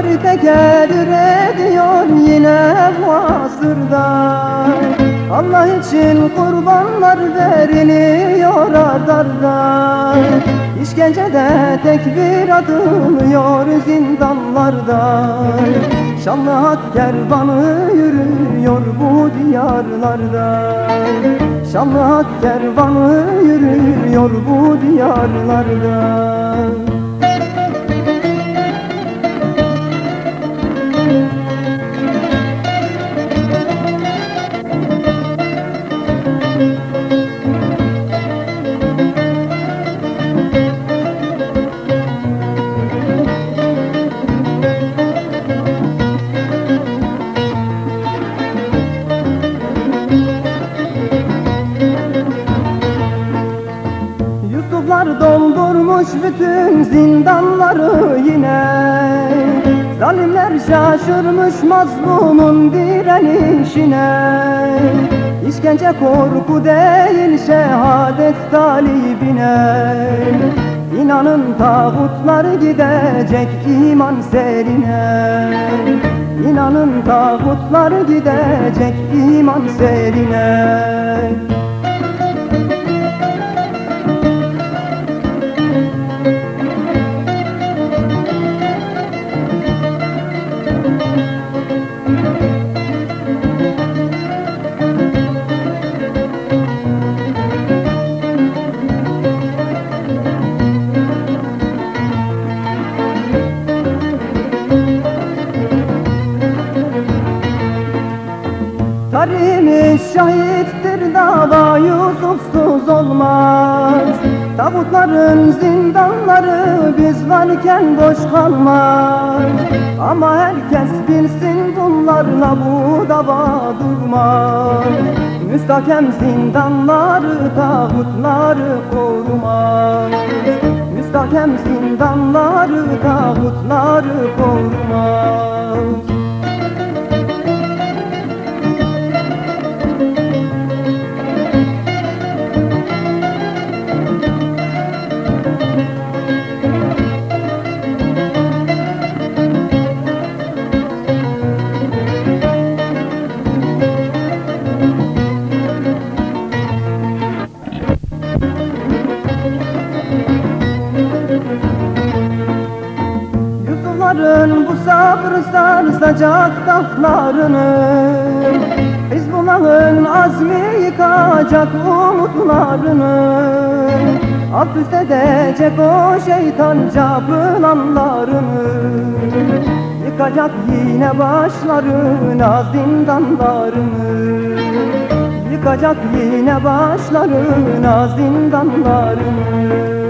teker ediyor yine bu asırda Allah için kurbanlar veriliyor ardarda. İşkencede tekbir atılıyor zindanlarda. Şanlı hak kervanı yürüyor bu diyarlarda. Şanlı hak kervanı yürüyor bu diyarlarda zindanları yine. Zalimler şaşırmış mazlumun direnişine. İşkence korku değil şehadet talibine. İnanın tağutlar gidecek iman serine. İnanın tağutlar gidecek iman serine Tarihimiz şahittir dava Yusufsuz olmaz. Tabutların zindanları biz varken boş kalmaz. Ama herkes bilsin bunlarla bu dava durmaz. Müstakem zindanları tağutları korumaz. Müstakem zindanları tağutları korumaz Yusufların bu sabrı sarsacak daflarını Hizbullah'ın azmi yıkacak umutlarını. Alt üst edecek o şeytanca planlarını Yıkacak yine başlarına zindanlarını. Yıkacak yine başlarına zindanlarını